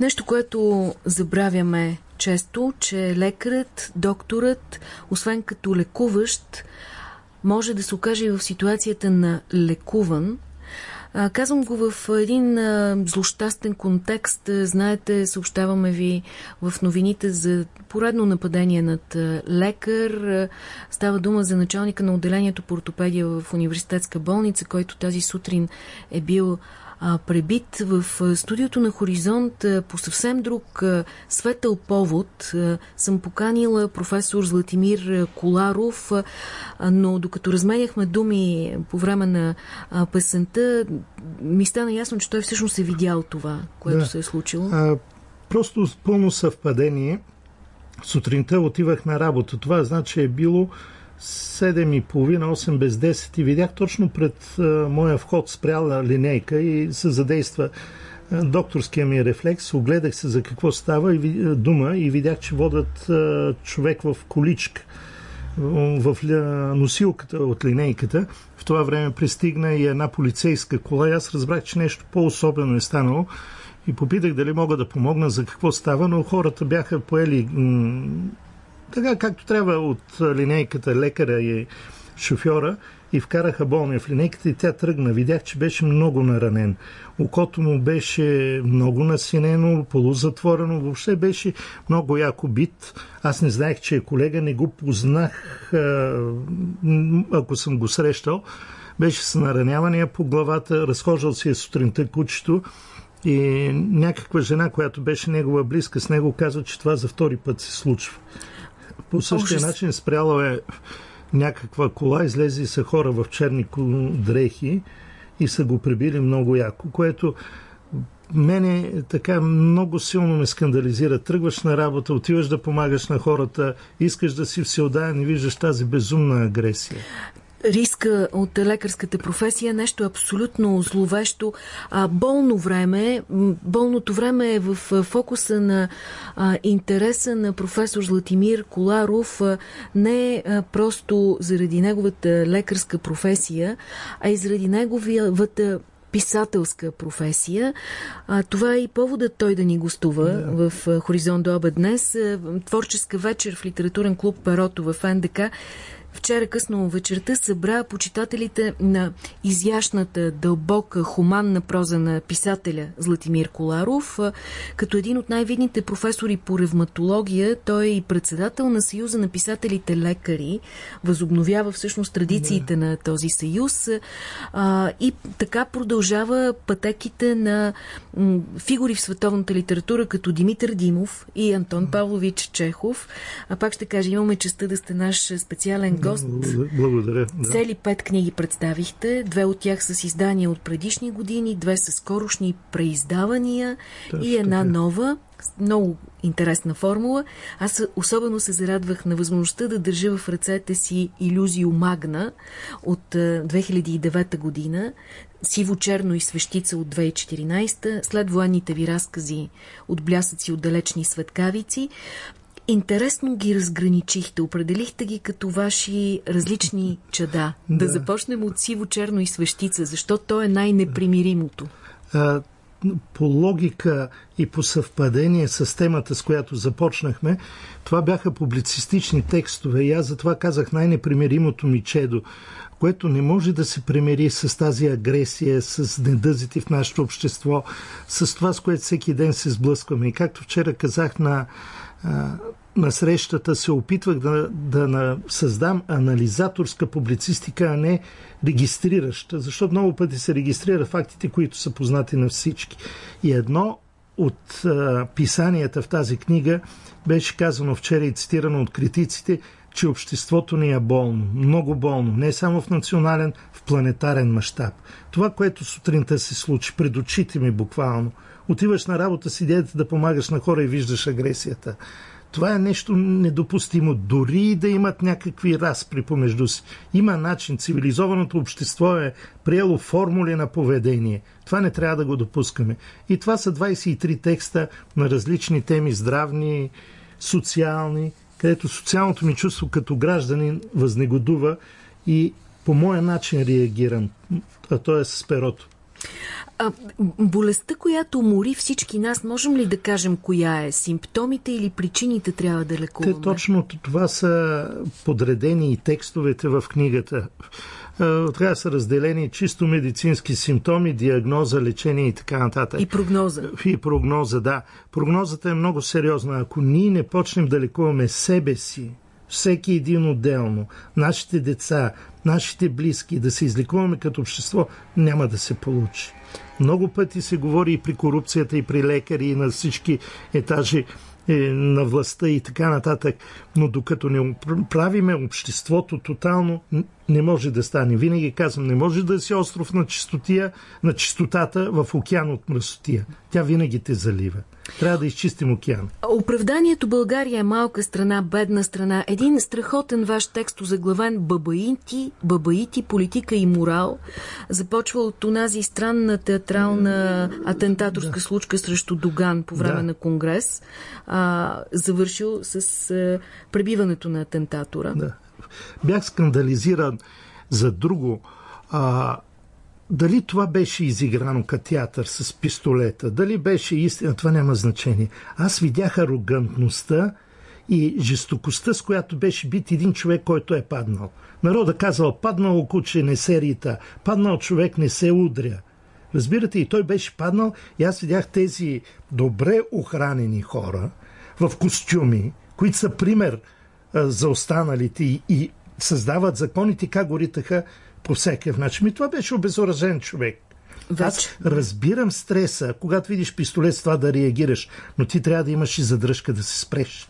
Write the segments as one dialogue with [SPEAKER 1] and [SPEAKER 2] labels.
[SPEAKER 1] Нещо, което забравяме често, че лекарът, докторът, освен като лекуващ, може да се окаже и в ситуацията на лекуван. Казвам го в един злощастен контекст. Знаете, съобщаваме ви в новините за поредно нападение над лекар. Става дума за началника на отделението по ортопедия в университетска болница, който тази сутрин е бил а, пребит в студиото на Хоризонт по съвсем друг а, светъл повод. А, съм поканила професор Златимир Коларов, а, но докато разменяхме думи по време на а, песента, ми стана ясно, че той всъщност е видял това, което да. се е случило. А,
[SPEAKER 2] просто пълно съвпадение. Сутринта отивах на работа. Това значи е било 7.30, 8 без 10 и видях точно пред а, моя вход спряла линейка и се задейства а, докторския ми рефлекс. Огледах се за какво става и, а, дума и видях, че водят а, човек в количка в носилката от линейката. В това време пристигна и една полицейска кола и аз разбрах, че нещо по-особено е станало и попитах дали мога да помогна за какво става, но хората бяха поели така както трябва от линейката лекаря и шофьора и вкараха болния в линейката и тя тръгна. Видях, че беше много наранен. Окото му беше много насинено, полузатворено, въобще беше много яко бит. Аз не знаех, че е колега, не го познах, ако съм го срещал. Беше с наранявания по главата, разхождал си е сутринта кучето и някаква жена, която беше негова близка с него, каза, че това за втори път се случва. По същия Ужас. начин спряла е някаква кола, излезе са хора в черни дрехи и са го прибили много яко, което мене така много силно ме скандализира. Тръгваш на работа, отиваш да помагаш на хората, искаш да си всеотдаен и виждаш тази безумна агресия
[SPEAKER 1] риска от лекарската професия, нещо абсолютно зловещо. А, болно време, болното време е в фокуса на а, интереса на професор Златимир Коларов, а, не а, просто заради неговата лекарска професия, а и заради неговата писателска професия. А, това е и поводът той да ни гостува да. в Хоризонт до обед днес. Творческа вечер в литературен клуб Перото в НДК вчера късно вечерта събра почитателите на изящната, дълбока, хуманна проза на писателя Златимир Коларов. Като един от най-видните професори по ревматология, той е и председател на Съюза на писателите лекари. Възобновява всъщност традициите на този съюз а, и така продължава пътеките на фигури в световната литература, като Димитър Димов и Антон Павлович Чехов. А пак ще кажа, имаме честа да сте наш специален гост.
[SPEAKER 2] Благодаря.
[SPEAKER 1] Да. Цели пет книги представихте. Две от тях с издания от предишни години, две с скорошни преиздавания Точно и една така. нова. Много интересна формула. Аз особено се зарадвах на възможността да държа в ръцете си иллюзио Магна от 2009 година, Сиво-черно и свещица от 2014, след военните ви разкази от блясъци от далечни светкавици. Интересно ги разграничихте, определихте ги като ваши различни чада. Да, да започнем от сиво, черно и свещица, защото то е най-непримиримото.
[SPEAKER 2] По логика и по съвпадение с темата, с която започнахме, това бяха публицистични текстове и аз затова казах най-непримиримото ми чедо, което не може да се примери с тази агресия, с недъзите в нашето общество, с това, с което всеки ден се сблъскваме. И както вчера казах на на срещата се опитвах да, да създам анализаторска публицистика, а не регистрираща, защото много пъти се регистрира фактите, които са познати на всички. И едно от а, писанията в тази книга беше казано вчера и цитирано от критиците, че обществото ни е болно, много болно, не само в национален, в планетарен мащаб. Това, което сутринта се случи пред очите ми буквално, отиваш на работа с идеята да помагаш на хора и виждаш агресията. Това е нещо недопустимо. Дори да имат някакви разпри помежду си. Има начин. Цивилизованото общество е приело формули на поведение. Това не трябва да го допускаме. И това са 23 текста на различни теми, здравни, социални, където социалното ми чувство като гражданин възнегодува и по моя начин реагирам, а то е с перото.
[SPEAKER 1] А, болестта, която мори всички нас, можем ли да кажем коя е? Симптомите или причините трябва да лекуваме?
[SPEAKER 2] Те точно това са подредени и текстовете в книгата. Трябва са разделени чисто медицински симптоми, диагноза, лечение и така нататък.
[SPEAKER 1] И прогноза.
[SPEAKER 2] И прогноза, да. Прогнозата е много сериозна. Ако ние не почнем да лекуваме себе си, всеки един отделно, нашите деца, нашите близки, да се излекуваме като общество, няма да се получи. Много пъти се говори и при корупцията, и при лекари, и на всички етажи е, на властта и така нататък. Но докато не правиме обществото тотално, не може да стане. Винаги казвам, не може да си остров на чистотия, на чистотата в океан от мръсотия. Тя винаги те залива. Трябва да изчистим океан.
[SPEAKER 1] Оправданието България е малка страна, бедна страна. Един страхотен ваш текст заглавен Бабаити, Бабаити, политика и морал започва от онази странна театрална атентаторска да. случка срещу Доган по време да. на конгрес, а, завършил с а, пребиването на атентатора.
[SPEAKER 2] Да. Бях скандализиран за друго. А, дали това беше изиграно като театър с пистолета, дали беше истина, това няма значение. Аз видях арогантността и жестокостта, с която беше бит един човек, който е паднал. Народа казал, паднало куче не се рита, паднал човек не се удря. Разбирате, и той беше паднал и аз видях тези добре охранени хора в костюми, които са пример а, за останалите и, и създават законите, как го ритаха по всякакъв начин. Ми това беше обезоръжен човек. Вече. Аз разбирам стреса, когато видиш пистолет с това да реагираш, но ти трябва да имаш и задръжка да се спреш.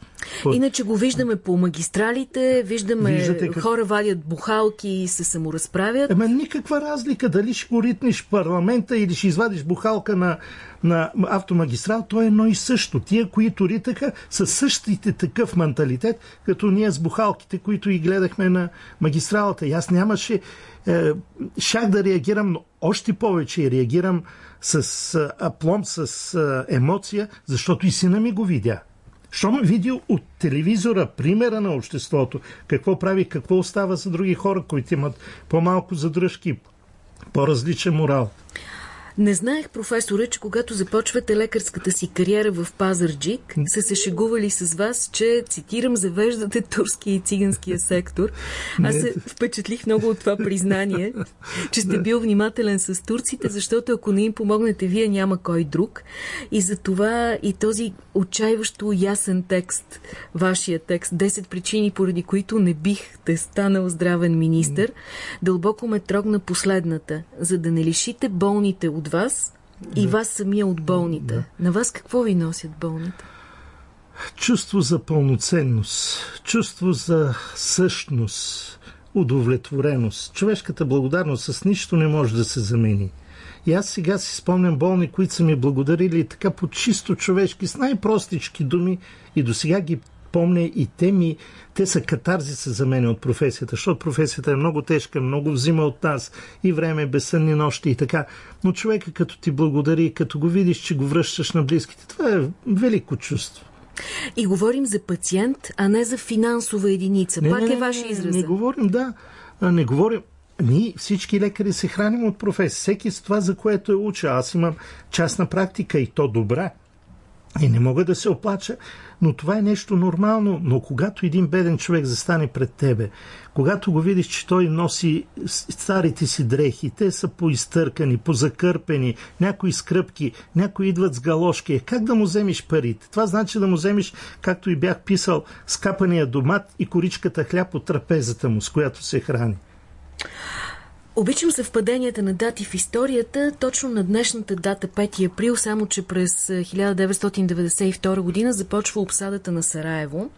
[SPEAKER 1] Иначе го виждаме по магистралите, виждаме Виждате как... хора вадят бухалки и се саморазправят.
[SPEAKER 2] Ема никаква разлика дали ще го ритнеш парламента или ще извадиш бухалка на, на автомагистрал, то е едно и също. Тия, които ритаха, са същите такъв менталитет, като ние с бухалките, които и гледахме на магистралата. И аз нямаше... Е, шах да реагирам, но още повече реагирам с аплом, с емоция, защото и сина ми го видя. Щом видил от телевизора примера на обществото, какво прави, какво остава за други хора, които имат по-малко задръжки, по-различен морал.
[SPEAKER 1] Не знаех, професора, че когато започвате лекарската си кариера в Пазарджик, са се шегували с вас, че, цитирам, завеждате турския и циганския сектор. Аз се впечатлих много от това признание, че сте бил внимателен с турците, защото ако не им помогнете вие, няма кой друг. И за това и този отчаиващо ясен текст, вашия текст, 10 причини, поради които не бих те станал здравен министр, дълбоко ме трогна последната, за да не лишите болните от вас и да. вас самия от болните. Да. На вас какво ви носят болните?
[SPEAKER 2] Чувство за пълноценност, чувство за същност, удовлетвореност. Човешката благодарност с нищо не може да се замени. И аз сега си спомням болни, които са ми благодарили така по чисто човешки, с най-простички думи и до сега ги помня и те ми, те са катарзиса за мен от професията, защото професията е много тежка, много взима от нас и време, безсънни нощи и така. Но човека като ти благодари, като го видиш, че го връщаш на близките, това е велико чувство.
[SPEAKER 1] И говорим за пациент, а не за финансова единица. Не, Пак не, е ваше израз.
[SPEAKER 2] Не говорим, да. Не говорим. Ние всички лекари се храним от професия. Всеки с това, за което е уча. Аз имам частна практика и то добра. И не мога да се оплача, но това е нещо нормално. Но когато един беден човек застане пред тебе, когато го видиш, че той носи старите си дрехи, те са поизтъркани, позакърпени, някои скръпки, някои идват с галошки, как да му вземеш парите? Това значи да му вземеш, както и бях писал, скапания домат и коричката хляб от трапезата му, с която се храни.
[SPEAKER 1] Обичам съвпаденията на дати в историята. Точно на днешната дата, 5 април, само че през 1992 е, година започва обсадата на Сараево,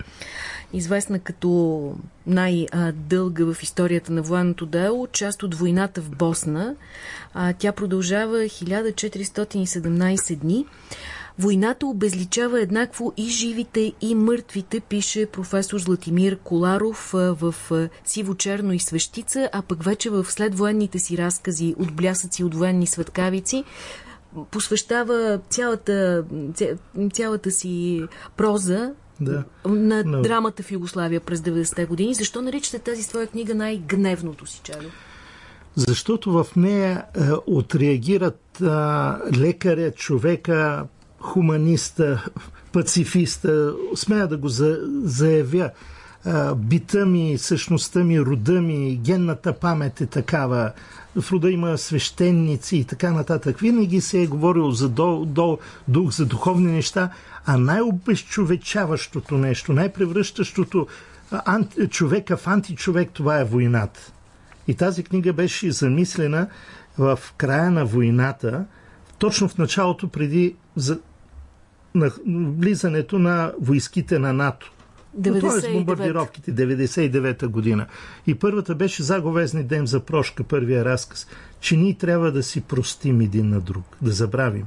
[SPEAKER 1] известна като най-дълга в историята на военното дело, част от войната в Босна. Тя продължава 1417 дни. Войната обезличава еднакво и живите, и мъртвите, пише професор Златимир Коларов в Сиво черно и свещица, а пък вече в следвоенните си разкази от блясъци от военни светкавици посвещава цялата, цялата си проза да. на Но... драмата в Югославия през 90-те години. Защо наричате тази своя книга най-гневното си чадо?
[SPEAKER 2] Защото в нея а, отреагират а, лекаря, човека, хуманиста, пацифиста, смея да го за, заявя. Бита ми, същността ми, рода ми, генната памет е такава. В рода има свещеници и така нататък. Винаги се е говорил за до, до, дух, за духовни неща, а най-обезчовечаващото нещо, най-превръщащото анти, човека в античовек, това е войната. И тази книга беше замислена в края на войната, точно в началото преди за, на влизането на войските на НАТО. 99. е бомбардировките 99-та година. И първата беше Заговезни ден за прошка, първия разказ, че ние трябва да си простим един на друг, да забравим.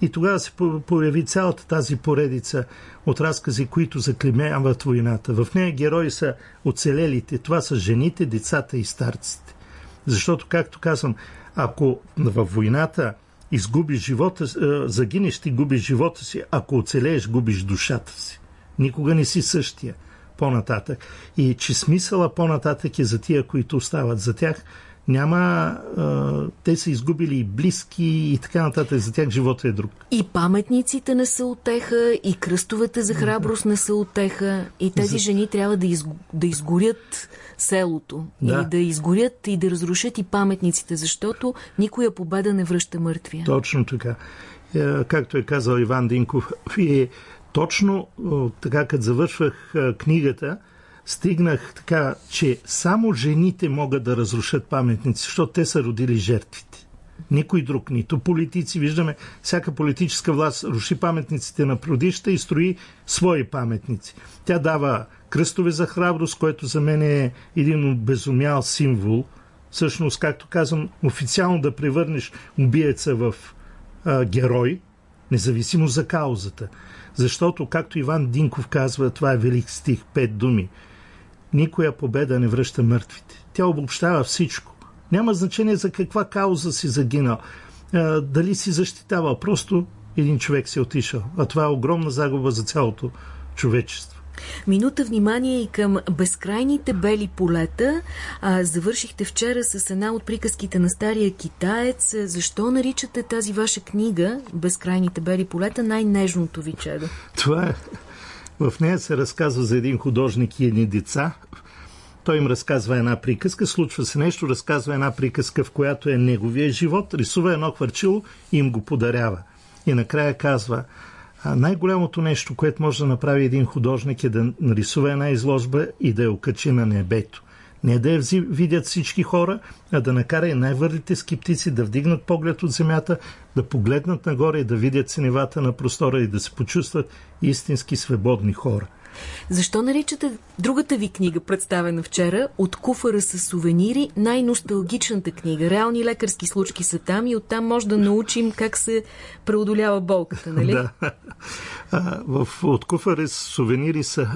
[SPEAKER 2] И тогава се появи цялата тази поредица от разкази, които заклемяват войната. В нея герои са оцелелите. Това са жените, децата и старците. Защото, както казвам, ако във войната изгубиш живота, е, загинеш ти, губиш живота си, ако оцелееш, губиш душата си. Никога не си същия по-нататък. И че смисъла по-нататък е за тия, които остават. За тях няма. А, те са изгубили и близки и така нататък. За тях живота е друг.
[SPEAKER 1] И паметниците не са отеха, и кръстовете за храброст не са отеха. И тези за... жени трябва да, из, да изгорят селото. Да. И да изгорят и да разрушат и паметниците, защото никоя победа не връща мъртвия.
[SPEAKER 2] Точно така. Е, както е казал Иван Динков, вие точно така, като завършвах книгата, стигнах така, че само жените могат да разрушат паметници, защото те са родили жертвите. Никой друг, нито политици. Виждаме, всяка политическа власт руши паметниците на продища и строи свои паметници. Тя дава кръстове за храброст, което за мен е един безумял символ. Всъщност, както казвам, официално да превърнеш убиеца в а, герой, независимо за каузата. Защото, както Иван Динков казва, това е велик стих, пет думи. Никоя победа не връща мъртвите. Тя обобщава всичко. Няма значение за каква кауза си загинал. Дали си защитавал. Просто един човек си е отишъл. А това е огромна загуба за цялото човечество.
[SPEAKER 1] Минута внимание и към безкрайните бели полета. А, завършихте вчера с една от приказките на стария китаец. Защо наричате тази ваша книга Безкрайните бели полета най-нежното ви чедо?
[SPEAKER 2] Това е... В нея се разказва за един художник и едни деца. Той им разказва една приказка, случва се нещо, разказва една приказка, в която е неговия живот, рисува едно хвърчило и им го подарява. И накрая казва, най-голямото нещо, което може да направи един художник е да нарисува една изложба и да я окачи на небето. Не да я видят всички хора, а да накара и най-върлите скептици да вдигнат поглед от земята, да погледнат нагоре и да видят синевата на простора и да се почувстват истински свободни хора.
[SPEAKER 1] Защо наричате другата ви книга, представена вчера, от куфара с сувенири, най-носталгичната книга? Реални лекарски случки са там и оттам може да научим как се преодолява болката, нали?
[SPEAKER 2] Да. А, в, от куфара с сувенири са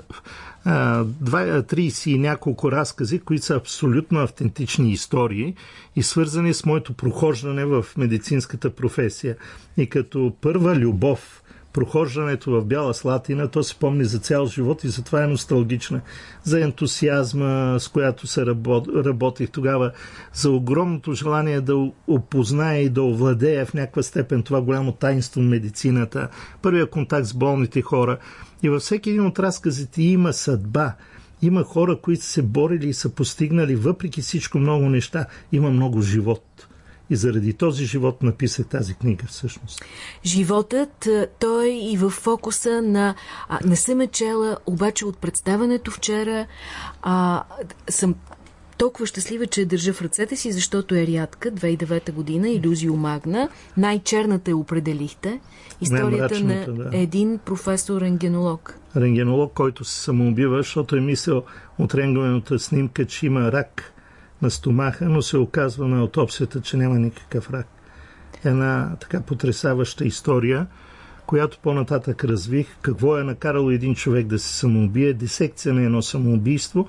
[SPEAKER 2] а, 30 и няколко разкази, които са абсолютно автентични истории и свързани с моето прохождане в медицинската професия. И като първа любов прохождането в Бяла Слатина, то се помни за цял живот и затова е носталгична. За ентусиазма, с която се работ, работих тогава, за огромното желание да опозная и да овладея в някаква степен това голямо таинство медицината, първия контакт с болните хора. И във всеки един от разказите има съдба. Има хора, които се борили и са постигнали въпреки всичко много неща. Има много живот. И заради този живот написах тази книга всъщност.
[SPEAKER 1] Животът, той е и в фокуса на... А, не съм е чела, обаче от представенето вчера а, съм толкова щастлива, че държа в ръцете си, защото е рядка, 2009 година, Иллюзио Магна. Най-черната е определихте. Историята на да. един професор рентгенолог.
[SPEAKER 2] Който се самоубива, защото е мислил от рентгеновата снимка, че има рак на стомаха, но се оказва на аутопсията, че няма никакъв рак. Една така потрясаваща история, която по-нататък развих. Какво е накарало един човек да се самоубие, дисекция на едно самоубийство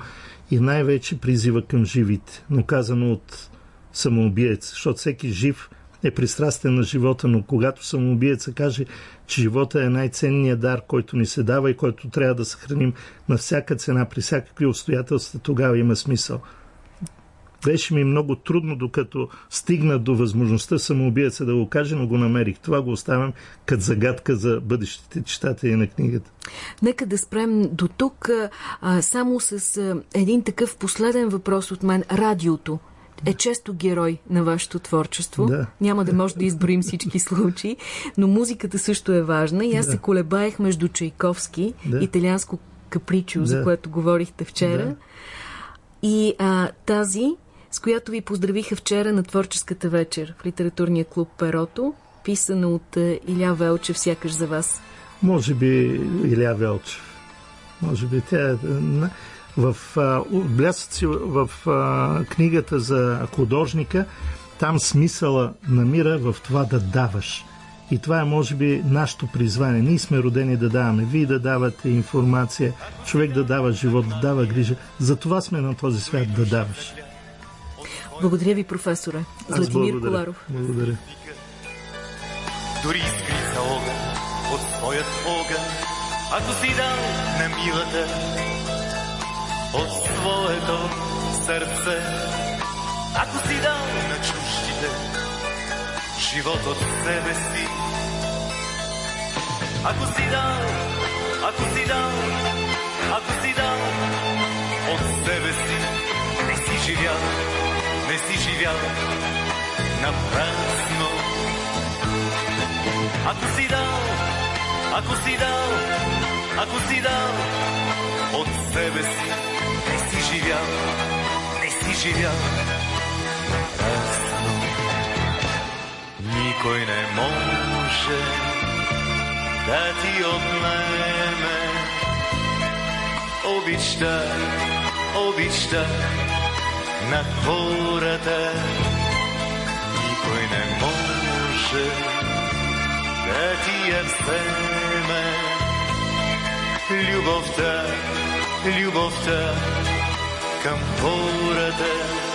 [SPEAKER 2] и най-вече призива към живите, но казано от самоубиец, защото всеки жив е пристрастен на живота, но когато самоубиеца каже, че живота е най-ценният дар, който ни се дава и който трябва да съхраним на всяка цена, при всякакви обстоятелства, тогава има смисъл.
[SPEAKER 3] Беше ми много трудно, докато стигна до възможността самоубиеца да го каже, но го намерих. Това го оставям като загадка за бъдещите читатели на книгата.
[SPEAKER 1] Нека да спрем до тук а, само с а, един такъв последен въпрос от мен. Радиото е често герой на вашето творчество. Да. Няма да може да изброим всички случаи, но музиката също е важна. И аз да. се колебаех между Чайковски, да. италианско капричо, да. за което говорихте вчера, да. и а, тази, с която ви поздравиха вчера на творческата вечер в литературния клуб Перото, писана от Иля Велчев, сякаш за вас.
[SPEAKER 3] Може би Иля Велчев. Може би тя е в блясъци в книгата за художника, там смисъла намира в това да даваш. И това е, може би, нашето призвание. Ние сме родени да даваме. Вие да давате информация, човек да дава живот, да дава грижа. За това сме на този свят да даваш.
[SPEAKER 1] Благодаря ви, професоре. Златимир благодаря. Коларов.
[SPEAKER 3] Благодаря. Дори изкрица огън от своят огън, ако си дал на милата от своето сърце. Ако си дал на чуждите живот от себе си, ако си дал, ако си дал, ако си дал от себе си, не си живял, не си живял напразно. Ако си дал, ако си дал, ако си дал от себе си, живял, не си живял напрасно. Никой не може да ти отнеме обичта, обичта на хората. Никой не може да ти я вземе любовта, любовта към хората. И